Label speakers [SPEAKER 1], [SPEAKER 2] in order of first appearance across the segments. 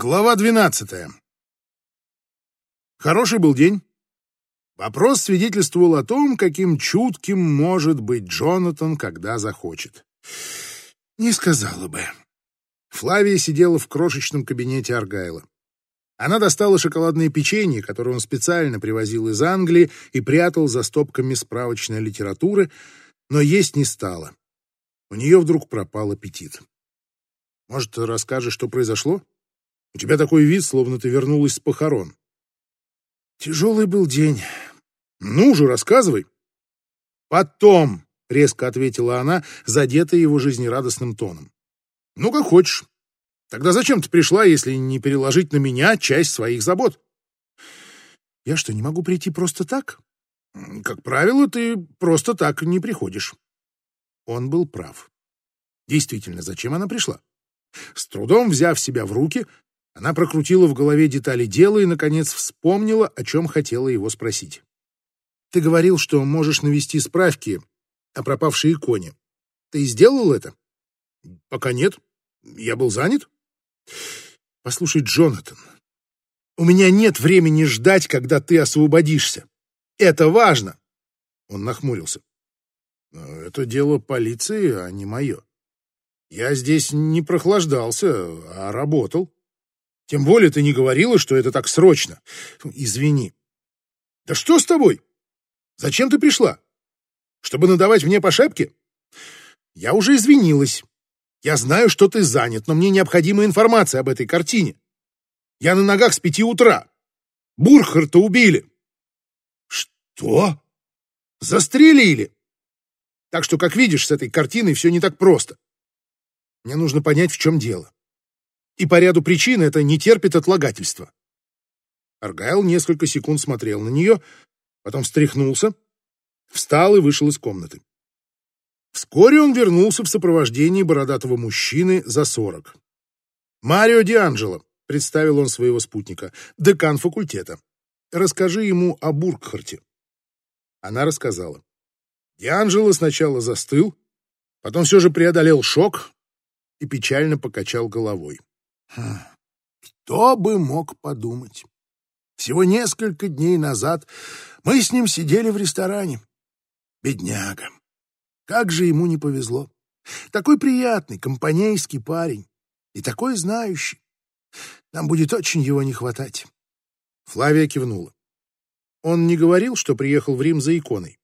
[SPEAKER 1] Глава двенадцатая. Хороший был день. Вопрос свидетельствовал о том, каким чутким может быть Джонатан, когда захочет. Не сказала бы. Флавия сидела в крошечном кабинете Аргайла. Она достала шоколадное печенье, которое он специально привозил из Англии и прятал за стопками справочной литературы, но есть не стала. У нее вдруг пропал аппетит. Может, расскажешь, что произошло? У тебя такой вид, словно ты вернулась с похорон. Тяжелый был день. Ну же, рассказывай. Потом, резко ответила она, задетая его жизнерадостным тоном. Ну, как хочешь. Тогда зачем ты пришла, если не переложить на меня часть своих забот? Я что, не могу прийти просто так? Как правило, ты просто так не приходишь. Он был прав. Действительно, зачем она пришла? С трудом взяв себя в руки, она прокрутила в голове детали дела и, наконец, вспомнила, о чем хотела его спросить. «Ты говорил, что можешь навести справки о пропавшей иконе. Ты сделал это?» «Пока нет. Я был занят». «Послушай, Джонатан, у меня нет времени ждать, когда ты освободишься. Это важно!» Он нахмурился. «Это дело полиции, а не мое. Я здесь не прохлаждался, а работал. Тем более ты не говорила, что это так срочно. Извини. Да что с тобой? Зачем ты пришла? Чтобы надавать мне по шапке? Я уже извинилась. Я знаю, что ты занят, но мне необходима информация об этой картине. Я на ногах с пяти утра. Бурхарта убили. Что? Застрелили. Так что, как видишь, с этой картиной все не так просто. Мне нужно понять, в чем дело и по ряду причин это не терпит отлагательства. Аргайл несколько секунд смотрел на нее, потом встряхнулся, встал и вышел из комнаты. Вскоре он вернулся в сопровождении бородатого мужчины за сорок. «Марио Дианджело», — представил он своего спутника, — «декан факультета. Расскажи ему о Бургхарте». Она рассказала. Дианджело сначала застыл, потом все же преодолел шок и печально покачал головой. Кто бы мог подумать? Всего несколько дней назад мы с ним сидели в ресторане. Бедняга. Как же ему не повезло. Такой приятный, компанейский парень. И такой знающий. Нам будет очень его не хватать. Флавия кивнула. Он не говорил, что приехал в Рим за иконой?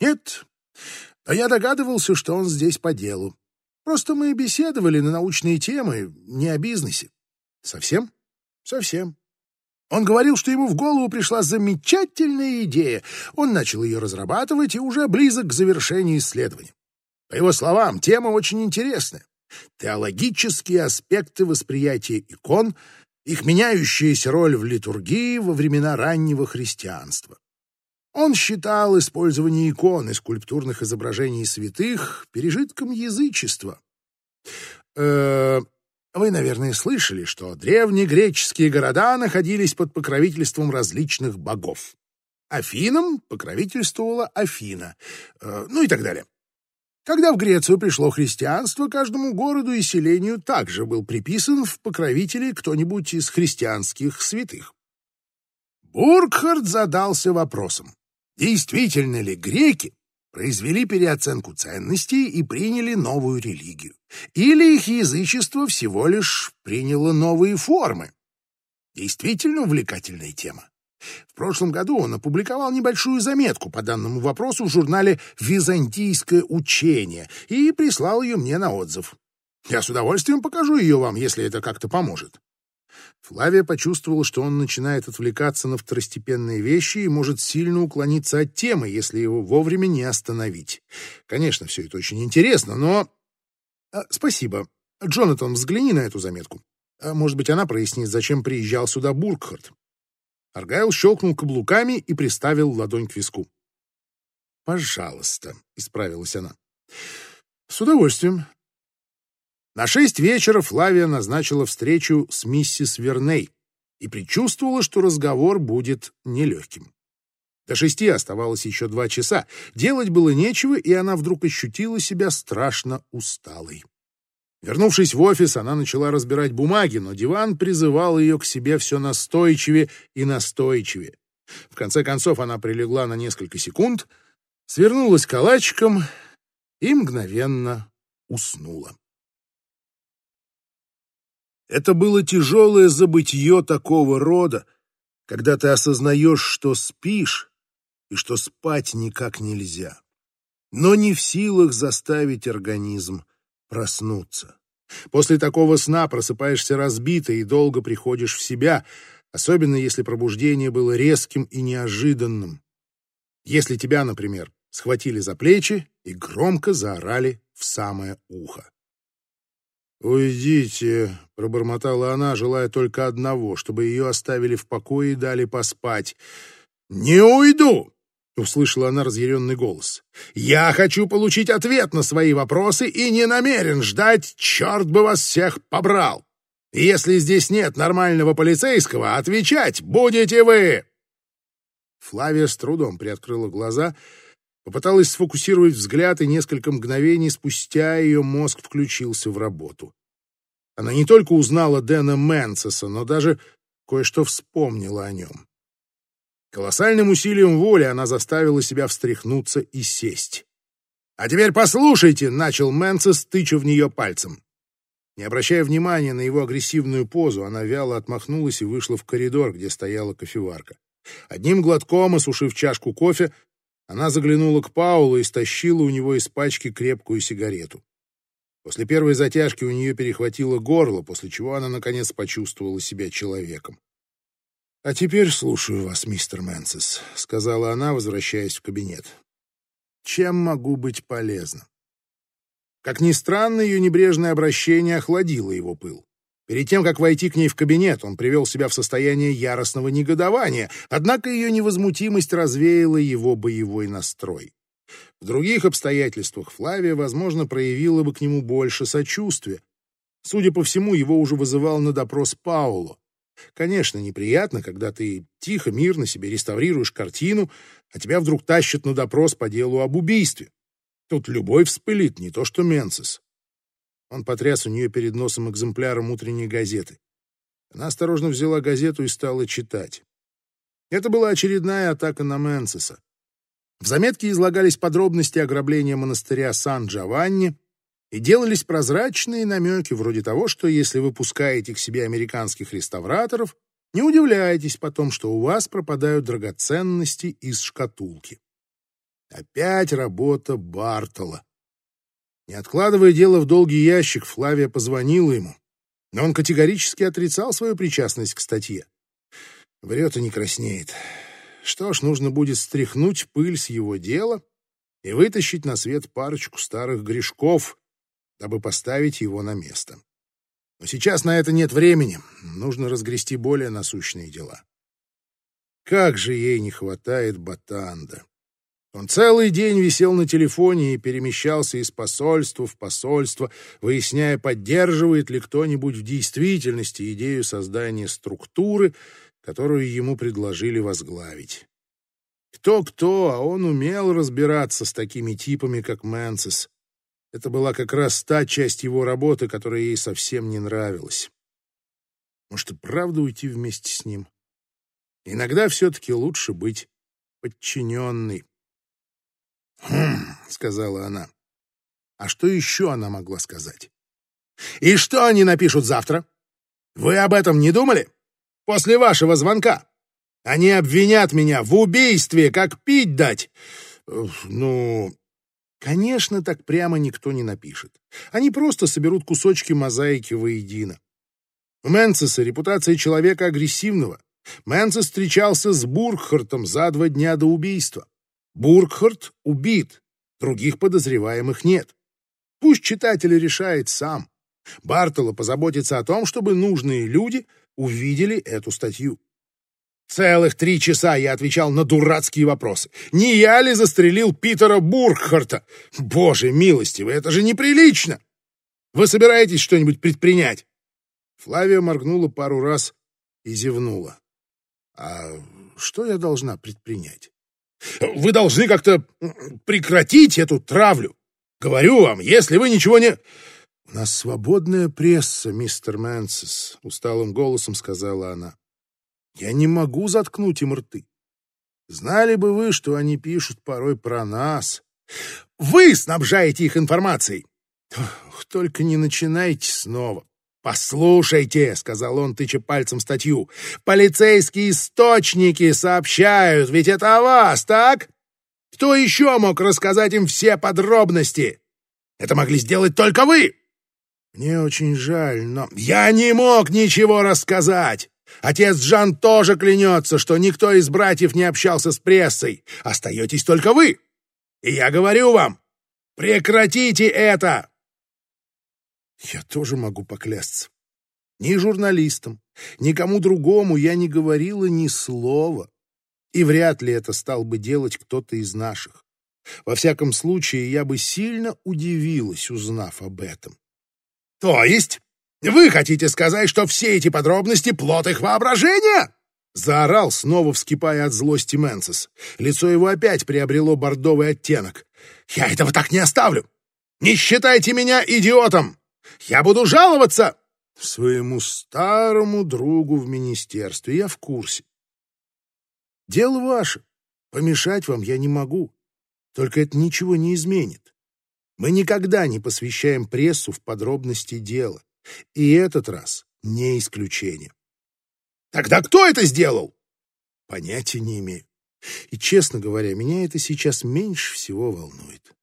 [SPEAKER 1] Нет, но я догадывался, что он здесь по делу. Просто мы беседовали на научные темы, не о бизнесе. Совсем? Совсем. Он говорил, что ему в голову пришла замечательная идея. Он начал ее разрабатывать и уже близок к завершению исследования. По его словам, тема очень интересная. Теологические аспекты восприятия икон, их меняющаяся роль в литургии во времена раннего христианства. Он считал использование икон и скульптурных изображений святых пережитком язычества. Э, вы, наверное, слышали, что древнегреческие города находились под покровительством различных богов. Афинам покровительствовала Афина, э, ну и так далее. Когда в Грецию пришло христианство, каждому городу и селению также был приписан в покровители кто-нибудь из христианских святых. Бургхард задался вопросом, Действительно ли греки произвели переоценку ценностей и приняли новую религию? Или их язычество всего лишь приняло новые формы? Действительно увлекательная тема. В прошлом году он опубликовал небольшую заметку по данному вопросу в журнале «Византийское учение» и прислал ее мне на отзыв. Я с удовольствием покажу ее вам, если это как-то поможет. Флавия почувствовала, что он начинает отвлекаться на второстепенные вещи и может сильно уклониться от темы, если его вовремя не остановить. Конечно, все это очень интересно, но... А, спасибо. Джонатан, взгляни на эту заметку. А, может быть, она прояснит, зачем приезжал сюда Бургхард. Аргайл щелкнул каблуками и приставил ладонь к виску. «Пожалуйста», — исправилась она. «С удовольствием. На шесть вечера Флавия назначила встречу с миссис Верней и предчувствовала, что разговор будет нелегким. До шести оставалось еще два часа. Делать было нечего, и она вдруг ощутила себя страшно усталой. Вернувшись в офис, она начала разбирать бумаги, но диван призывал ее к себе все настойчивее и настойчивее. В конце концов она прилегла на несколько секунд, свернулась калачиком и мгновенно уснула. Это было тяжелое забытье такого рода, когда ты осознаешь, что спишь и что спать никак нельзя, но не в силах заставить организм проснуться. После такого сна просыпаешься разбитый и долго приходишь в себя, особенно если пробуждение было резким и неожиданным. Если тебя, например, схватили за плечи и громко заорали в самое ухо. «Уйдите», — пробормотала она, желая только одного, чтобы ее оставили в покое и дали поспать. «Не уйду!» — услышала она разъяренный голос. «Я хочу получить ответ на свои вопросы и не намерен ждать, черт бы вас всех побрал! Если здесь нет нормального полицейского, отвечать будете вы!» Флавия с трудом приоткрыла глаза, попыталась сфокусировать взгляд, и несколько мгновений спустя ее мозг включился в работу. Она не только узнала Дэна Мэнсеса, но даже кое-что вспомнила о нем. Колоссальным усилием воли она заставила себя встряхнуться и сесть. «А теперь послушайте!» — начал Мэнсес, тыча в нее пальцем. Не обращая внимания на его агрессивную позу, она вяло отмахнулась и вышла в коридор, где стояла кофеварка. Одним глотком, осушив чашку кофе, она заглянула к Паулу и стащила у него из пачки крепкую сигарету. После первой затяжки у нее перехватило горло, после чего она, наконец, почувствовала себя человеком. «А теперь слушаю вас, мистер Мэнсис», — сказала она, возвращаясь в кабинет. «Чем могу быть полезна?» Как ни странно, ее небрежное обращение охладило его пыл. Перед тем, как войти к ней в кабинет, он привел себя в состояние яростного негодования, однако ее невозмутимость развеяла его боевой настрой. В других обстоятельствах Флавия, возможно, проявила бы к нему больше сочувствия. Судя по всему, его уже вызывал на допрос Пауло. Конечно, неприятно, когда ты тихо, мирно себе реставрируешь картину, а тебя вдруг тащат на допрос по делу об убийстве. Тут любой вспылит, не то что Менцис. Он потряс у нее перед носом экземпляром утренней газеты. Она осторожно взяла газету и стала читать. Это была очередная атака на Менциса. В заметке излагались подробности ограбления монастыря Сан-Джованни, и делались прозрачные намеки вроде того, что если вы пускаете к себе американских реставраторов, не удивляйтесь потом, что у вас пропадают драгоценности из шкатулки. Опять работа Бартола. Не откладывая дело в долгий ящик, Флавия позвонила ему, но он категорически отрицал свою причастность к статье. Врет и не краснеет. Что ж, нужно будет стряхнуть пыль с его дела и вытащить на свет парочку старых грешков, дабы поставить его на место. Но сейчас на это нет времени, нужно разгрести более насущные дела. Как же ей не хватает Батанда. Он целый день висел на телефоне и перемещался из посольства в посольство, выясняя, поддерживает ли кто-нибудь в действительности идею создания структуры, которую ему предложили возглавить. Кто-кто, а он умел разбираться с такими типами, как Мэнсис. Это была как раз та часть его работы, которая ей совсем не нравилась. Может, и правда уйти вместе с ним? Иногда все-таки лучше быть подчиненной. «Хм», — сказала она. А что еще она могла сказать? «И что они напишут завтра? Вы об этом не думали? После вашего звонка? Они обвинят меня в убийстве, как пить дать. Ну, Конечно, так прямо никто не напишет. Они просто соберут кусочки мозаики воедино. У Мэнсеса репутация человека агрессивного. Мэнсес встречался с Бургхартом за два дня до убийства. Бургхарт убит, других подозреваемых нет. Пусть читатель решает сам. Бартоло позаботится о том, чтобы нужные люди увидели эту статью. Целых три часа я отвечал на дурацкие вопросы. Не я ли застрелил Питера Бурхарта? Боже милостивый, это же неприлично! Вы собираетесь что-нибудь предпринять?» Флавия моргнула пару раз и зевнула. «А что я должна предпринять?» «Вы должны как-то прекратить эту травлю. Говорю вам, если вы ничего не...» «У нас свободная пресса, мистер Мэнсис», — усталым голосом сказала она. «Я не могу заткнуть им рты. Знали бы вы, что они пишут порой про нас. Вы снабжаете их информацией. Только не начинайте снова. «Послушайте», — сказал он, тыча пальцем статью, — «полицейские источники сообщают, ведь это о вас, так? Кто еще мог рассказать им все подробности? Это могли сделать только вы!» «Мне очень жаль, но...» «Я не мог ничего рассказать! Отец Джан тоже клянется, что никто из братьев не общался с прессой. Остаетесь только вы! И я говорю вам, прекратите это!» Я тоже могу поклясться. Ни журналистам, никому другому я не говорила ни слова. И вряд ли это стал бы делать кто-то из наших. Во всяком случае, я бы сильно удивилась, узнав об этом. То есть вы хотите сказать, что все эти подробности — плод их воображения? Заорал, снова вскипая от злости Мэнсис. Лицо его опять приобрело бордовый оттенок. «Я этого так не оставлю! Не считайте меня идиотом! Я буду жаловаться своему старому другу в министерстве. Я в курсе. Дело ваше. Помешать вам я не могу. Только это ничего не изменит. Мы никогда не посвящаем прессу в подробности дела. И этот раз не исключение. Тогда кто это сделал? Понятия не имею. И, честно говоря, меня это сейчас меньше всего волнует.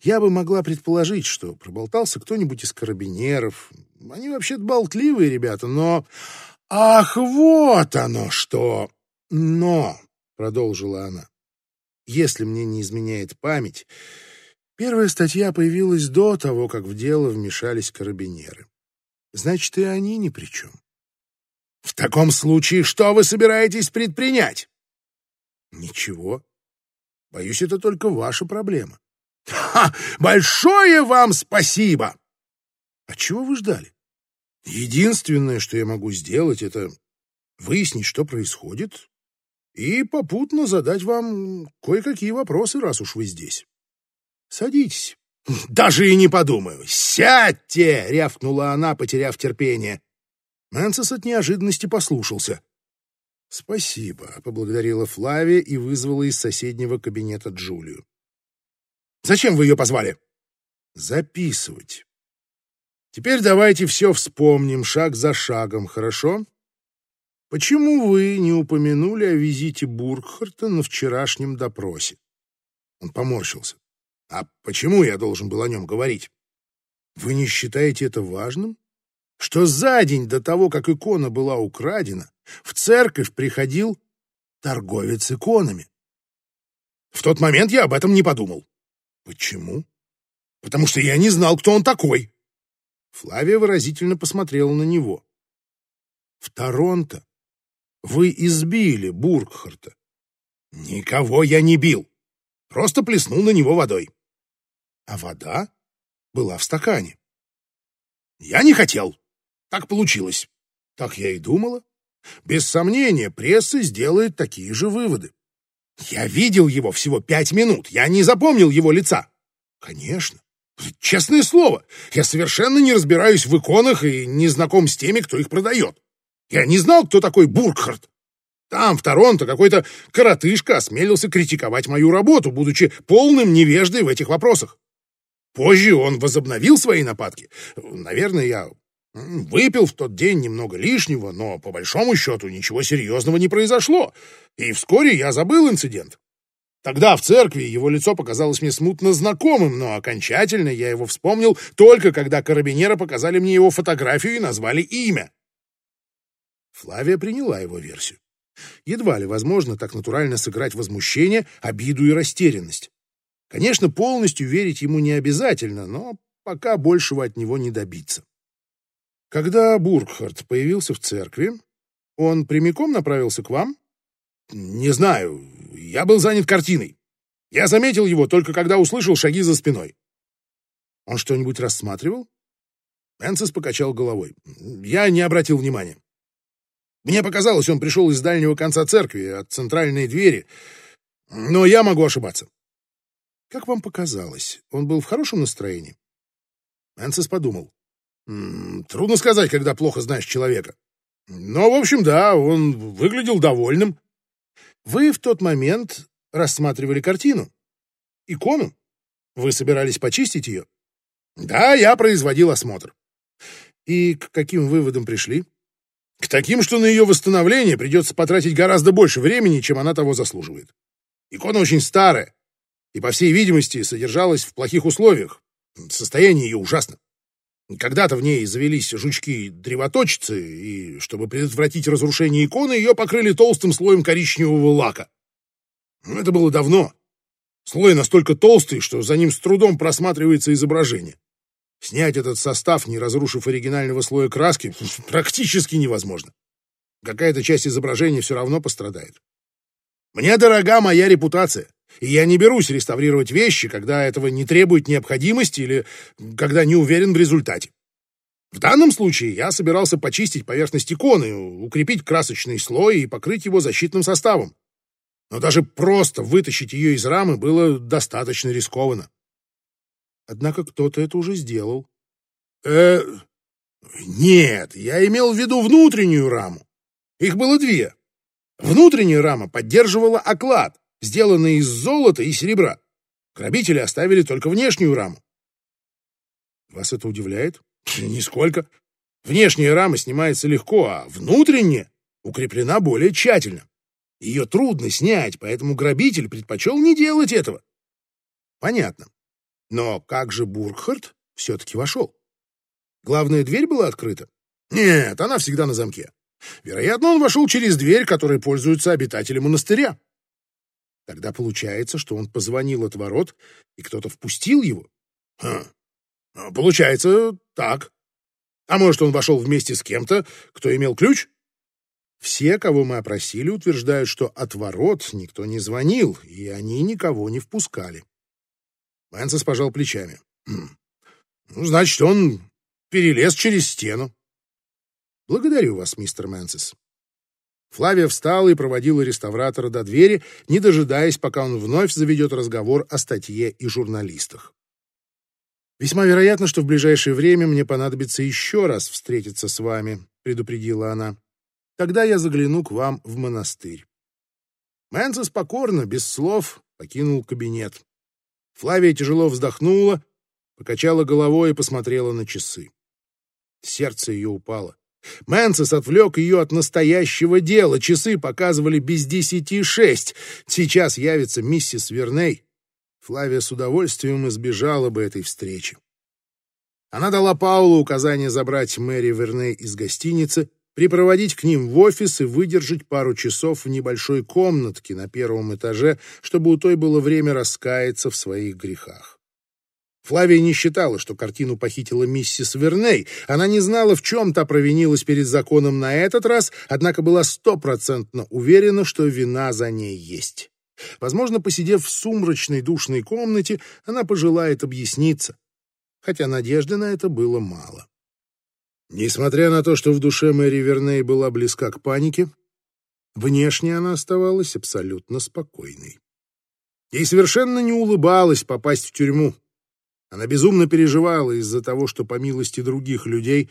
[SPEAKER 1] Я бы могла предположить, что проболтался кто-нибудь из карабинеров. Они вообще-то болтливые ребята, но... Ах, вот оно что! Но, — продолжила она, — если мне не изменяет память, первая статья появилась до того, как в дело вмешались карабинеры. Значит, и они ни при чем. В таком случае что вы собираетесь предпринять? Ничего. Боюсь, это только ваша проблема. Ха! Большое вам спасибо! А чего вы ждали? Единственное, что я могу сделать, это выяснить, что происходит, и попутно задать вам кое-какие вопросы, раз уж вы здесь. Садитесь. Даже и не подумаю. Сядьте! рявкнула она, потеряв терпение. Мэнсис от неожиданности послушался. «Спасибо», — поблагодарила Флавия и вызвала из соседнего кабинета Джулию. Зачем вы ее позвали? Записывать. Теперь давайте все вспомним шаг за шагом, хорошо? Почему вы не упомянули о визите Бургхарта на вчерашнем допросе? Он поморщился. А почему я должен был о нем говорить? Вы не считаете это важным? Что за день до того, как икона была украдена, в церковь приходил торговец иконами? В тот момент я об этом не подумал. Почему? Потому что я не знал, кто он такой. Флавия выразительно посмотрела на него. В Торонто вы избили Бургхарта. Никого я не бил. Просто плеснул на него водой. А вода была в стакане. Я не хотел. Так получилось. Так я и думала. Без сомнения, пресса сделает такие же выводы. Я видел его всего пять минут. Я не запомнил его лица. Конечно. Честное слово, я совершенно не разбираюсь в иконах и не знаком с теми, кто их продает. Я не знал, кто такой Бургхард. Там, в Торонто, какой-то коротышка осмелился критиковать мою работу, будучи полным невеждой в этих вопросах. Позже он возобновил свои нападки. Наверное, я Выпил в тот день немного лишнего, но по большому счету ничего серьезного не произошло, и вскоре я забыл инцидент. Тогда в церкви его лицо показалось мне смутно знакомым, но окончательно я его вспомнил только когда карабинеры показали мне его фотографию и назвали имя. Флавия приняла его версию. Едва ли возможно так натурально сыграть возмущение, обиду и растерянность. Конечно, полностью верить ему не обязательно, но пока большего от него не добиться. Когда Бургхард появился в церкви, он прямиком направился к вам? Не знаю. Я был занят картиной. Я заметил его только когда услышал шаги за спиной. Он что-нибудь рассматривал? Энсис покачал головой. Я не обратил внимания. Мне показалось, он пришел из дальнего конца церкви, от центральной двери. Но я могу ошибаться. Как вам показалось, он был в хорошем настроении? Энсис подумал. Трудно сказать, когда плохо знаешь человека. Но, в общем, да, он выглядел довольным. Вы в тот момент рассматривали картину? Икону? Вы собирались почистить ее? Да, я производил осмотр. И к каким выводам пришли? К таким, что на ее восстановление придется потратить гораздо больше времени, чем она того заслуживает. Икона очень старая и, по всей видимости, содержалась в плохих условиях. Состояние ее ужасно. Когда-то в ней завелись жучки-древоточцы, и, чтобы предотвратить разрушение иконы, ее покрыли толстым слоем коричневого лака. Но это было давно. Слой настолько толстый, что за ним с трудом просматривается изображение. Снять этот состав, не разрушив оригинального слоя краски, практически невозможно. Какая-то часть изображения все равно пострадает. Мне дорога моя репутация, и я не берусь реставрировать вещи, когда этого не требует необходимости или когда не уверен в результате. В данном случае я собирался почистить поверхность иконы, укрепить красочный слой и покрыть его защитным составом но даже просто вытащить ее из рамы было достаточно рискованно. Однако кто-то это уже сделал. Э, нет, я имел в виду внутреннюю раму. Их было две. Внутренняя рама поддерживала оклад, сделанный из золота и серебра. Грабители оставили только внешнюю раму. Вас это удивляет? Нисколько. Внешняя рама снимается легко, а внутренняя укреплена более тщательно. Ее трудно снять, поэтому грабитель предпочел не делать этого. Понятно. Но как же Бургхард все-таки вошел? Главная дверь была открыта? Нет, она всегда на замке. Вероятно, он вошел через дверь, которой пользуются обитатели монастыря. Тогда получается, что он позвонил от ворот, и кто-то впустил его. Хм. Получается так. А может, он вошел вместе с кем-то, кто имел ключ? Все, кого мы опросили, утверждают, что от ворот никто не звонил, и они никого не впускали. Мэнсис пожал плечами. «Хм. «Ну, значит, он перелез через стену». «Благодарю вас, мистер Мэнсис». Флавия встала и проводила реставратора до двери, не дожидаясь, пока он вновь заведет разговор о статье и журналистах. «Весьма вероятно, что в ближайшее время мне понадобится еще раз встретиться с вами», — предупредила она. Тогда я загляну к вам в монастырь. Мэнсис покорно, без слов, покинул кабинет. Флавия тяжело вздохнула, покачала головой и посмотрела на часы. Сердце ее упало. Мэнсис отвлек ее от настоящего дела. Часы показывали без десяти шесть. Сейчас явится миссис Верней. Флавия с удовольствием избежала бы этой встречи. Она дала Паулу указание забрать Мэри Верней из гостиницы, препроводить к ним в офис и выдержать пару часов в небольшой комнатке на первом этаже, чтобы у той было время раскаяться в своих грехах. Флавия не считала, что картину похитила миссис Верней. Она не знала, в чем та провинилась перед законом на этот раз, однако была стопроцентно уверена, что вина за ней есть. Возможно, посидев в сумрачной душной комнате, она пожелает объясниться, хотя надежды на это было мало. Несмотря на то, что в душе Мэри Верней была близка к панике, внешне она оставалась абсолютно спокойной. Ей совершенно не улыбалось попасть в тюрьму. Она безумно переживала из-за того, что по милости других людей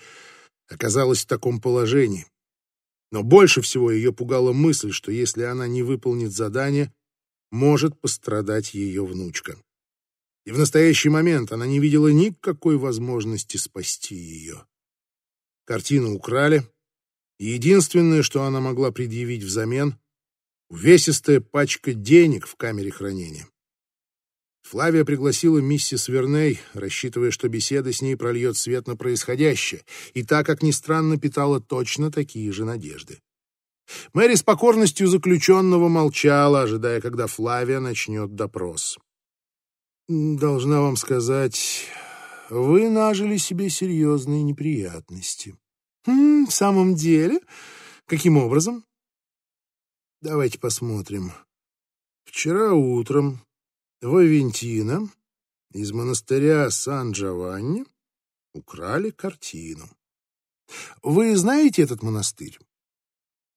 [SPEAKER 1] оказалась в таком положении. Но больше всего ее пугала мысль, что если она не выполнит задание, может пострадать ее внучка. И в настоящий момент она не видела никакой возможности спасти ее. Картину украли, и единственное, что она могла предъявить взамен — увесистая пачка денег в камере хранения. Флавия пригласила миссис Верней, рассчитывая, что беседа с ней прольет свет на происходящее, и так, как ни странно, питала точно такие же надежды. Мэри с покорностью заключенного молчала, ожидая, когда Флавия начнет допрос. «Должна вам сказать, вы нажили себе серьезные неприятности. Хм, в самом деле? Каким образом? Давайте посмотрим. Вчера утром в Авентино из монастыря Сан-Джованни украли картину. Вы знаете этот монастырь?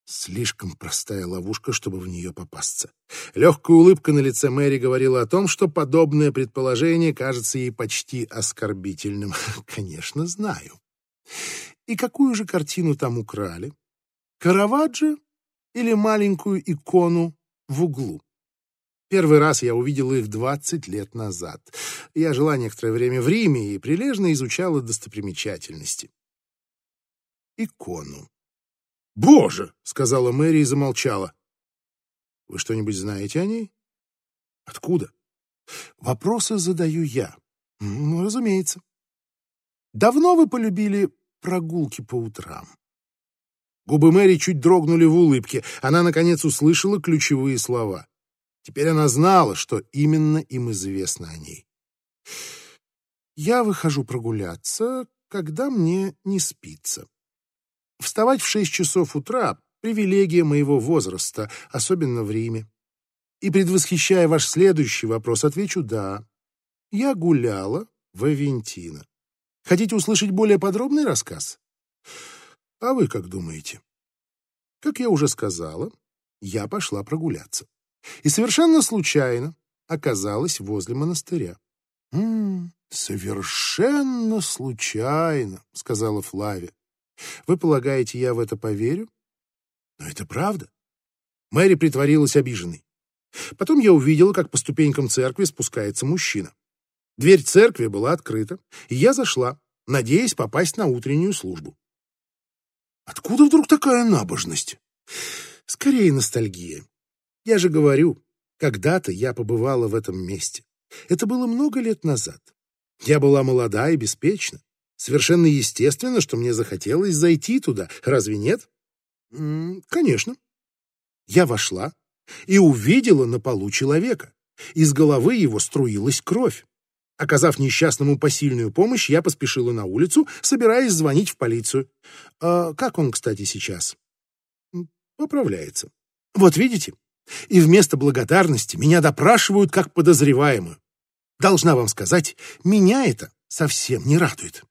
[SPEAKER 1] Слишком простая ловушка, чтобы в нее попасться. Легкая улыбка на лице Мэри говорила о том, что подобное предположение кажется ей почти оскорбительным. Конечно, знаю. И какую же картину там украли? Караваджо или маленькую икону в углу? Первый раз я увидел их 20 лет назад. Я жила некоторое время в Риме и прилежно изучала достопримечательности. Икону. «Боже!» — сказала Мэри и замолчала. «Вы что-нибудь знаете о ней?» «Откуда?» «Вопросы задаю я». «Ну, разумеется». «Давно вы полюбили прогулки по утрам?» Губы Мэри чуть дрогнули в улыбке. Она, наконец, услышала ключевые слова. Теперь она знала, что именно им известно о ней. «Я выхожу прогуляться, когда мне не спится. Вставать в шесть часов утра — привилегия моего возраста, особенно в Риме. И, предвосхищая ваш следующий вопрос, отвечу «да». Я гуляла в Авентино. Хотите услышать более подробный рассказ? А вы как думаете? Как я уже сказала, я пошла прогуляться и совершенно случайно оказалась возле монастыря. «М -м, «Совершенно случайно», — сказала Флавия. «Вы полагаете, я в это поверю?» «Но это правда». Мэри притворилась обиженной. Потом я увидела, как по ступенькам церкви спускается мужчина. Дверь церкви была открыта, и я зашла, надеясь попасть на утреннюю службу. Откуда вдруг такая набожность? Скорее ностальгия. Я же говорю, когда-то я побывала в этом месте. Это было много лет назад. Я была молода и беспечна. Совершенно естественно, что мне захотелось зайти туда. Разве нет? М -м, конечно. Я вошла и увидела на полу человека. Из головы его струилась кровь. Оказав несчастному посильную помощь, я поспешила на улицу, собираясь звонить в полицию. А как он, кстати, сейчас? Поправляется. Вот видите? И вместо благодарности меня допрашивают как подозреваемую. Должна вам сказать, меня это совсем не радует.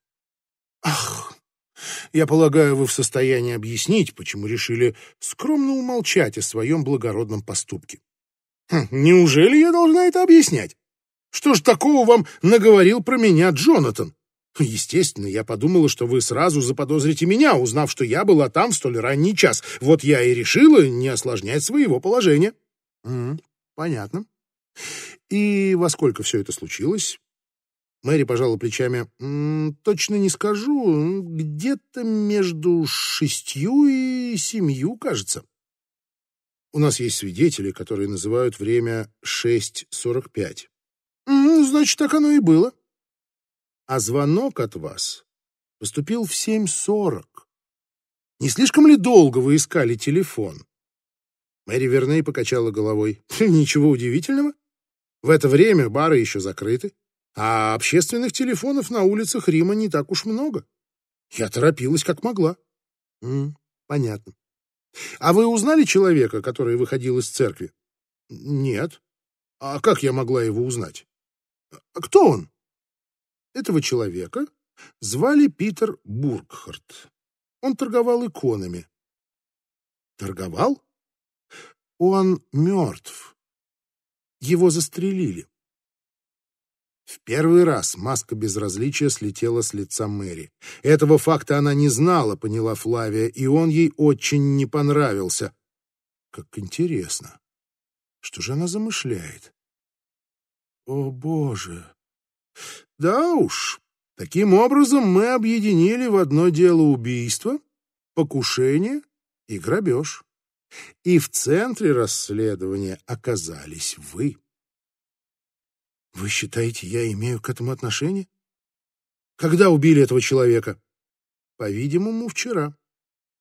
[SPEAKER 1] Ах, я полагаю, вы в состоянии объяснить, почему решили скромно умолчать о своем благородном поступке. Хм, неужели я должна это объяснять? Что ж такого вам наговорил про меня Джонатан? Естественно, я подумала, что вы сразу заподозрите меня, узнав, что я была там в столь ранний час. Вот я и решила не осложнять своего положения. Mm, понятно. И во сколько все это случилось? Мэри пожала плечами. «М, точно не скажу. Где-то между шестью и семью, кажется. У нас есть свидетели, которые называют время шесть сорок пять. Значит, так оно и было а звонок от вас поступил в 7.40. Не слишком ли долго вы искали телефон? Мэри Верней покачала головой. Ничего удивительного. В это время бары еще закрыты, а общественных телефонов на улицах Рима не так уж много. Я торопилась как могла. М понятно. А вы узнали человека, который выходил из церкви? Нет. А как я могла его узнать? А кто он? Этого человека звали Питер Бургхарт. Он торговал иконами. Торговал? Он мертв. Его застрелили. В первый раз маска безразличия слетела с лица Мэри. Этого факта она не знала, поняла Флавия, и он ей очень не понравился. Как интересно. Что же она замышляет? О, Боже! Да уж, таким образом мы объединили в одно дело убийство, покушение и грабеж. И в центре расследования оказались вы. Вы считаете, я имею к этому отношение? Когда убили этого человека? По-видимому, вчера.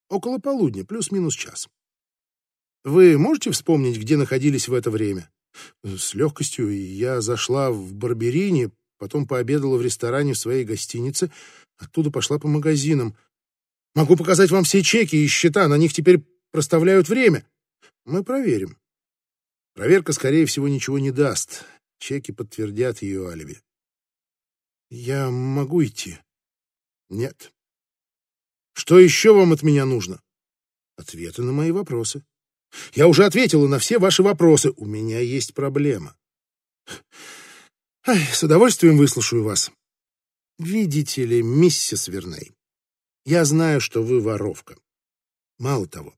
[SPEAKER 1] Около полудня, плюс-минус час. Вы можете вспомнить, где находились в это время? С легкостью я зашла в Барберине, потом пообедала в ресторане в своей гостинице, оттуда пошла по магазинам. Могу показать вам все чеки и счета, на них теперь проставляют время. Мы проверим. Проверка, скорее всего, ничего не даст. Чеки подтвердят ее алиби. Я могу идти? Нет. Что еще вам от меня нужно? Ответы на мои вопросы. Я уже ответила на все ваши вопросы. У меня есть проблема. Ай, с удовольствием выслушаю вас. Видите ли, миссис Верней, Я знаю, что вы воровка. Мало того,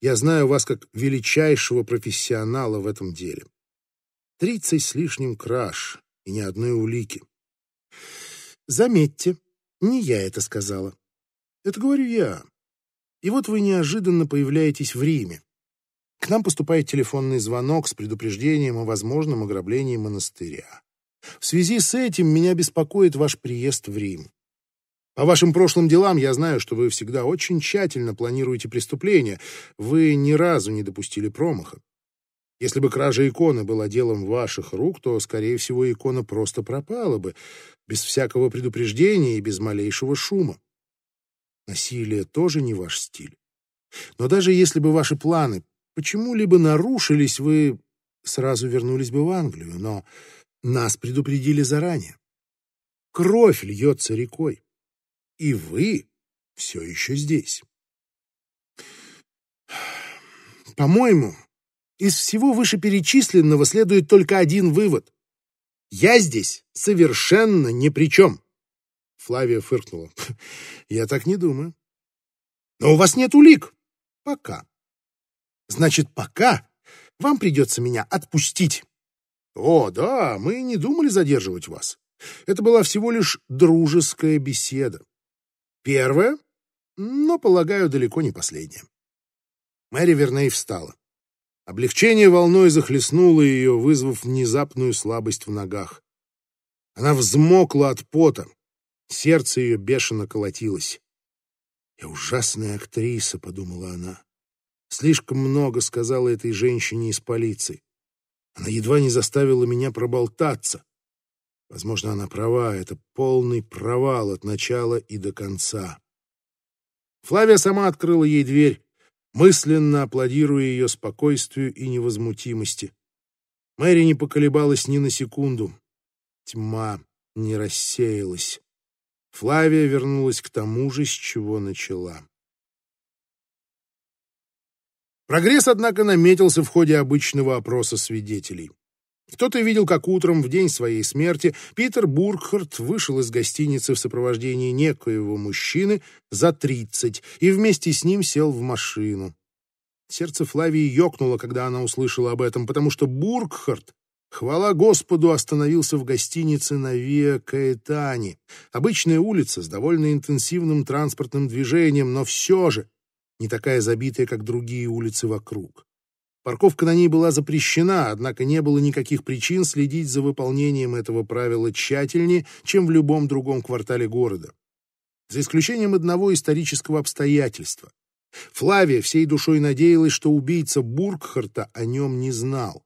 [SPEAKER 1] я знаю вас как величайшего профессионала в этом деле. Тридцать с лишним краж и ни одной улики. Заметьте, не я это сказала. Это говорю я. И вот вы неожиданно появляетесь в Риме. К нам поступает телефонный звонок с предупреждением о возможном ограблении монастыря. В связи с этим меня беспокоит ваш приезд в Рим. По вашим прошлым делам я знаю, что вы всегда очень тщательно планируете преступления. Вы ни разу не допустили промаха. Если бы кража иконы была делом ваших рук, то, скорее всего, икона просто пропала бы, без всякого предупреждения и без малейшего шума. Насилие тоже не ваш стиль. Но даже если бы ваши планы почему-либо нарушились, вы сразу вернулись бы в Англию, но нас предупредили заранее. Кровь льется рекой, и вы все еще здесь. По-моему, из всего вышеперечисленного следует только один вывод. Я здесь совершенно ни при чем. Флавия фыркнула. Я так не думаю. Но у вас нет улик. Пока. Значит, пока вам придется меня отпустить. О, да, мы не думали задерживать вас. Это была всего лишь дружеская беседа. Первая, но, полагаю, далеко не последняя. Мэри Верней встала. Облегчение волной захлестнуло ее, вызвав внезапную слабость в ногах. Она взмокла от пота. Сердце ее бешено колотилось. «Я ужасная актриса», — подумала она. Слишком много сказала этой женщине из полиции. Она едва не заставила меня проболтаться. Возможно, она права, это полный провал от начала и до конца. Флавия сама открыла ей дверь, мысленно аплодируя ее спокойствию и невозмутимости. Мэри не поколебалась ни на секунду. Тьма не рассеялась. Флавия вернулась к тому же, с чего начала. Прогресс, однако, наметился в ходе обычного опроса свидетелей. Кто-то видел, как утром, в день своей смерти, Питер Бургхарт вышел из гостиницы в сопровождении некоего мужчины за тридцать и вместе с ним сел в машину. Сердце Флавии ёкнуло, когда она услышала об этом, потому что Бургхарт, хвала Господу, остановился в гостинице на Виа Каэтани. Обычная улица с довольно интенсивным транспортным движением, но все же не такая забитая, как другие улицы вокруг. Парковка на ней была запрещена, однако не было никаких причин следить за выполнением этого правила тщательнее, чем в любом другом квартале города. За исключением одного исторического обстоятельства. Флавия всей душой надеялась, что убийца Бургхарта о нем не знал.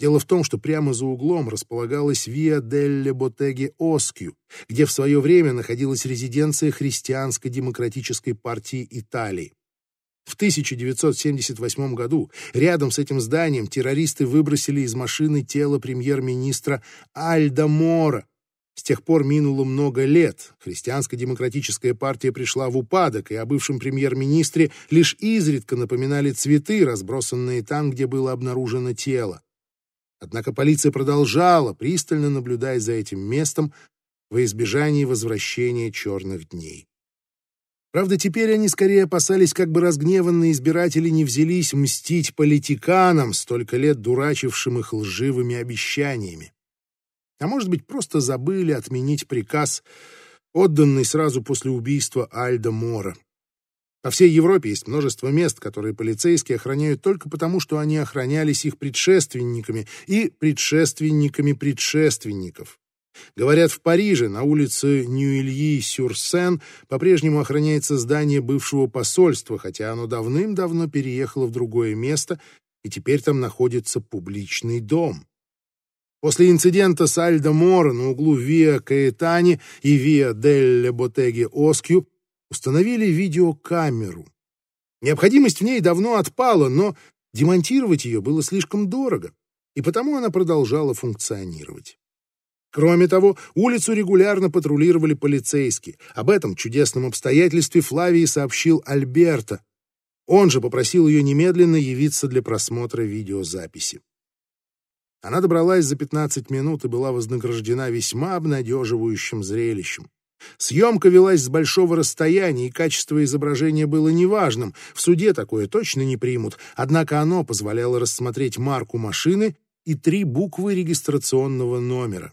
[SPEAKER 1] Дело в том, что прямо за углом располагалась Виа Делле Ботеги Оскью, где в свое время находилась резиденция Христианско-демократической партии Италии. В 1978 году рядом с этим зданием террористы выбросили из машины тело премьер-министра Альда Мора. С тех пор минуло много лет. Христианско-демократическая партия пришла в упадок, и о бывшем премьер-министре лишь изредка напоминали цветы, разбросанные там, где было обнаружено тело. Однако полиция продолжала, пристально наблюдая за этим местом во избежании возвращения черных дней. Правда, теперь они скорее опасались, как бы разгневанные избиратели не взялись мстить политиканам, столько лет дурачившим их лживыми обещаниями. А может быть, просто забыли отменить приказ, отданный сразу после убийства Альда Мора. По всей Европе есть множество мест, которые полицейские охраняют только потому, что они охранялись их предшественниками и предшественниками предшественников. Говорят, в Париже на улице Нью-Ильи-Сюрсен по-прежнему охраняется здание бывшего посольства, хотя оно давным-давно переехало в другое место, и теперь там находится публичный дом. После инцидента с Альдо Моро на углу Виа Каэтани и Виа Делле Ботеги Оскью установили видеокамеру. Необходимость в ней давно отпала, но демонтировать ее было слишком дорого, и потому она продолжала функционировать. Кроме того, улицу регулярно патрулировали полицейские. Об этом чудесном обстоятельстве Флавии сообщил Альберто. Он же попросил ее немедленно явиться для просмотра видеозаписи. Она добралась за 15 минут и была вознаграждена весьма обнадеживающим зрелищем. Съемка велась с большого расстояния, и качество изображения было неважным. В суде такое точно не примут, однако оно позволяло рассмотреть марку машины и три буквы регистрационного номера.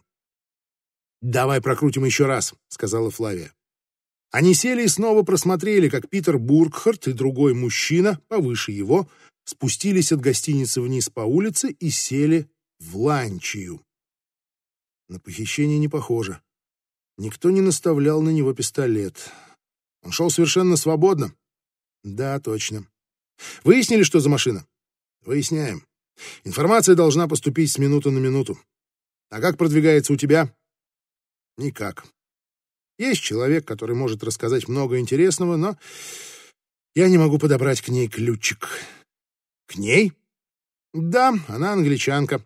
[SPEAKER 1] «Давай прокрутим еще раз», — сказала Флавия. Они сели и снова просмотрели, как Питер Бургхарт и другой мужчина, повыше его, спустились от гостиницы вниз по улице и сели в ланчию. На похищение не похоже. Никто не наставлял на него пистолет. Он шел совершенно свободно. Да, точно. Выяснили, что за машина? Выясняем. Информация должна поступить с минуты на минуту. А как продвигается у тебя? Никак. Есть человек, который может рассказать много интересного, но я не могу подобрать к ней ключик. К ней? Да, она англичанка.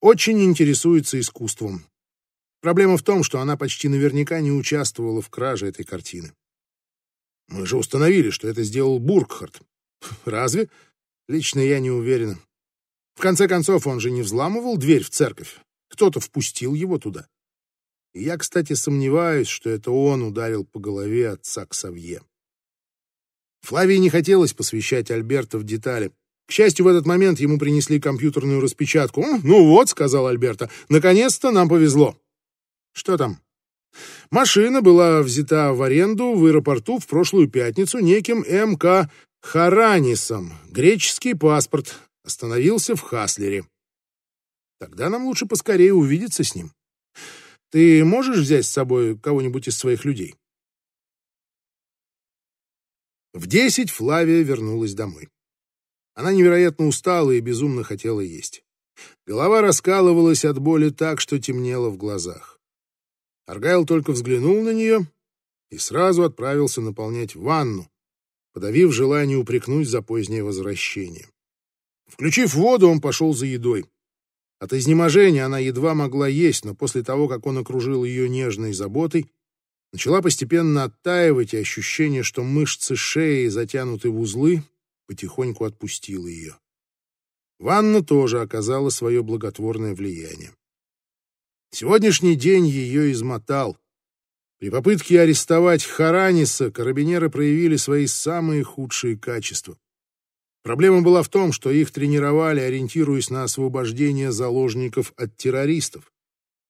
[SPEAKER 1] Очень интересуется искусством. Проблема в том, что она почти наверняка не участвовала в краже этой картины. Мы же установили, что это сделал Бургхард. Разве? Лично я не уверен. В конце концов, он же не взламывал дверь в церковь. Кто-то впустил его туда. И я, кстати, сомневаюсь, что это он ударил по голове отца Ксавье. Флавии не хотелось посвящать Альберта в детали. К счастью, в этот момент ему принесли компьютерную распечатку. «Ну вот», — сказал Альберта, — «наконец-то нам повезло». «Что там?» Машина была взята в аренду в аэропорту в прошлую пятницу неким М.К. Харанисом. Греческий паспорт. Остановился в Хаслере. Тогда нам лучше поскорее увидеться с ним. Ты можешь взять с собой кого-нибудь из своих людей? В десять Флавия вернулась домой. Она невероятно устала и безумно хотела есть. Голова раскалывалась от боли так, что темнело в глазах. Аргайл только взглянул на нее и сразу отправился наполнять ванну, подавив желание упрекнуть за позднее возвращение. Включив воду, он пошел за едой. От изнеможения она едва могла есть, но после того, как он окружил ее нежной заботой, начала постепенно оттаивать, и ощущение, что мышцы шеи затянуты в узлы, потихоньку отпустило ее. Ванна тоже оказала свое благотворное влияние. Сегодняшний день ее измотал. При попытке арестовать Хараниса карабинеры проявили свои самые худшие качества. Проблема была в том, что их тренировали, ориентируясь на освобождение заложников от террористов.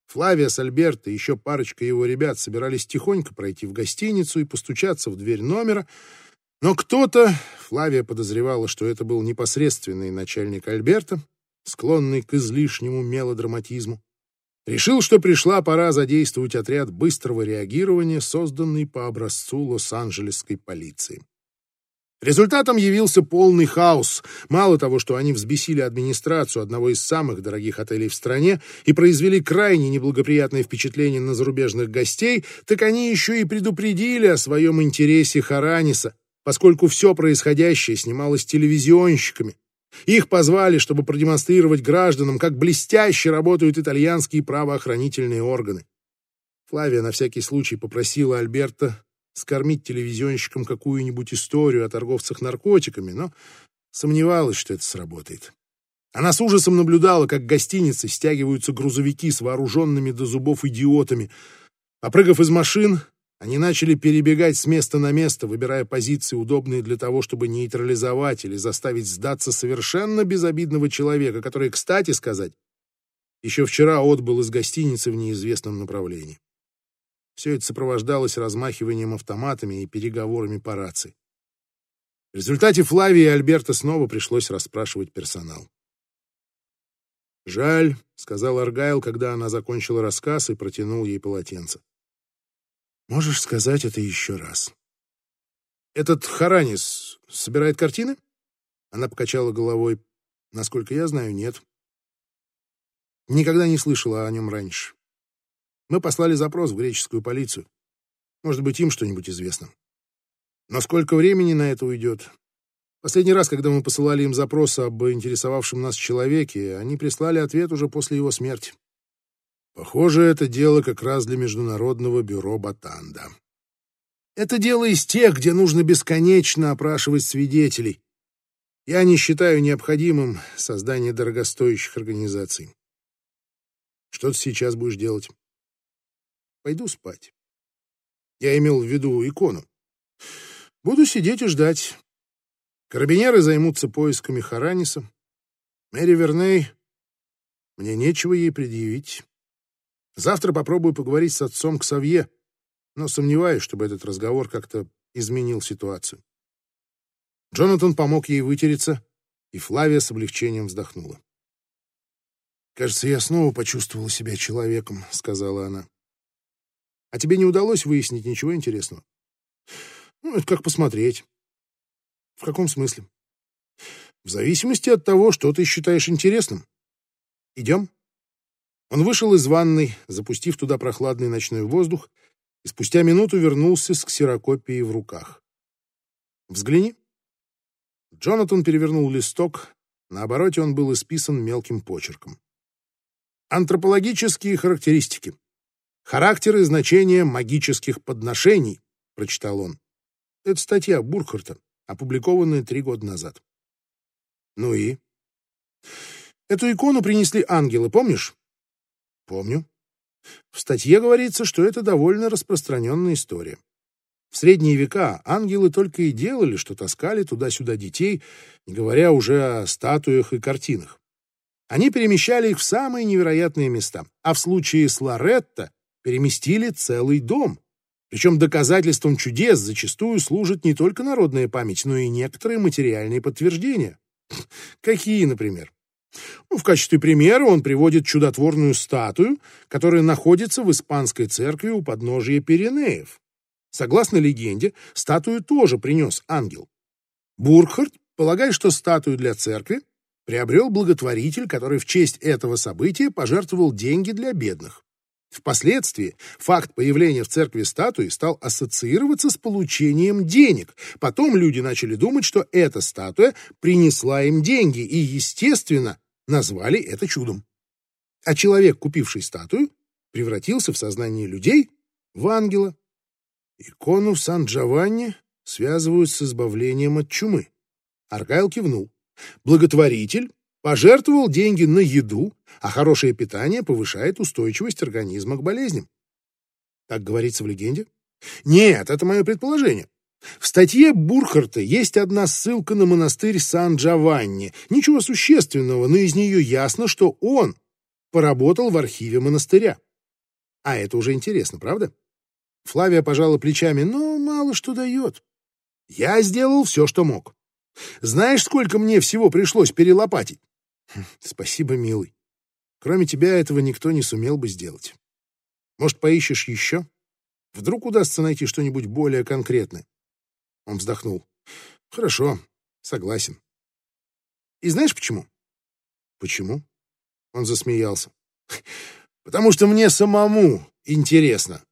[SPEAKER 1] Флавия с Альберто и еще парочка его ребят собирались тихонько пройти в гостиницу и постучаться в дверь номера, но кто-то, Флавия подозревала, что это был непосредственный начальник Альберта, склонный к излишнему мелодраматизму, решил, что пришла пора задействовать отряд быстрого реагирования, созданный по образцу Лос-Анджелесской полиции. Результатом явился полный хаос. Мало того, что они взбесили администрацию одного из самых дорогих отелей в стране и произвели крайне неблагоприятное впечатление на зарубежных гостей, так они еще и предупредили о своем интересе Хараниса, поскольку все происходящее снималось телевизионщиками. Их позвали, чтобы продемонстрировать гражданам, как блестяще работают итальянские правоохранительные органы. Флавия на всякий случай попросила Альберта скормить телевизионщикам какую-нибудь историю о торговцах наркотиками, но сомневалась, что это сработает. Она с ужасом наблюдала, как гостиницы стягиваются грузовики с вооруженными до зубов идиотами. Опрыгав из машин, они начали перебегать с места на место, выбирая позиции, удобные для того, чтобы нейтрализовать или заставить сдаться совершенно безобидного человека, который, кстати сказать, еще вчера отбыл из гостиницы в неизвестном направлении. Все это сопровождалось размахиванием автоматами и переговорами по рации. В результате Флавии и Альберта снова пришлось расспрашивать персонал. «Жаль», — сказал Аргайл, когда она закончила рассказ и протянул ей полотенце. «Можешь сказать это еще раз?» «Этот Харанис собирает картины?» Она покачала головой. «Насколько я знаю, нет. Никогда не слышала о нем раньше. Мы послали запрос в греческую полицию. Может быть, им что-нибудь известно. Но сколько времени на это уйдет? Последний раз, когда мы посылали им запрос об интересовавшем нас человеке, они прислали ответ уже после его смерти. Похоже, это дело как раз для Международного бюро Батанда. Это дело из тех, где нужно бесконечно опрашивать свидетелей. Я не считаю необходимым создание дорогостоящих организаций. Что ты сейчас будешь делать? Пойду спать. Я имел в виду икону. Буду сидеть и ждать. Карабинеры займутся поисками Хараниса. Мэри Верней, мне нечего ей предъявить. Завтра попробую поговорить с отцом Ксавье, но сомневаюсь, чтобы этот разговор как-то изменил ситуацию. Джонатан помог ей вытереться, и Флавия с облегчением вздохнула. «Кажется, я снова почувствовала себя человеком», — сказала она. «А тебе не удалось выяснить ничего интересного?» «Ну, это как посмотреть». «В каком смысле?» «В зависимости от того, что ты считаешь интересным. Идем?» Он вышел из ванной, запустив туда прохладный ночной воздух, и спустя минуту вернулся с ксерокопией в руках. «Взгляни». Джонатан перевернул листок, на обороте он был исписан мелким почерком. Антропологические характеристики. Характер и значение магических подношений, прочитал он. Это статья Бурхарта, опубликованная три года назад. Ну и? Эту икону принесли ангелы, помнишь? Помню. В статье говорится, что это довольно распространенная история. В средние века ангелы только и делали, что таскали туда-сюда детей, не говоря уже о статуях и картинах. Они перемещали их в самые невероятные места, а в случае с Лоретто переместили целый дом. Причем доказательством чудес зачастую служит не только народная память, но и некоторые материальные подтверждения. Какие, например? Ну, в качестве примера он приводит чудотворную статую, которая находится в испанской церкви у подножия Пиренеев. Согласно легенде, статую тоже принес ангел. Бурхард полагает, что статую для церкви приобрел благотворитель, который в честь этого события пожертвовал деньги для бедных. Впоследствии факт появления в церкви статуи стал ассоциироваться с получением денег. Потом люди начали думать, что эта статуя принесла им деньги и, естественно, назвали это чудом. А человек, купивший статую, превратился в сознание людей в ангела. Икону Сан-Джованни связывают с избавлением от чумы. Аргайл кивнул. Благотворитель пожертвовал деньги на еду, а хорошее питание повышает устойчивость организма к болезням. Так говорится в легенде? Нет, это мое предположение. В статье Бурхарта есть одна ссылка на монастырь Сан-Джованни. Ничего существенного, но из нее ясно, что он поработал в архиве монастыря. А это уже интересно, правда? Флавия пожала плечами, но мало что дает. Я сделал все, что мог. Знаешь, сколько мне всего пришлось перелопатить? Хм, спасибо, милый. Кроме тебя этого никто не сумел бы сделать. Может, поищешь еще? Вдруг удастся найти что-нибудь более конкретное. Он вздохнул. Хорошо, согласен. И знаешь почему? Почему? Он засмеялся. Потому что мне самому интересно.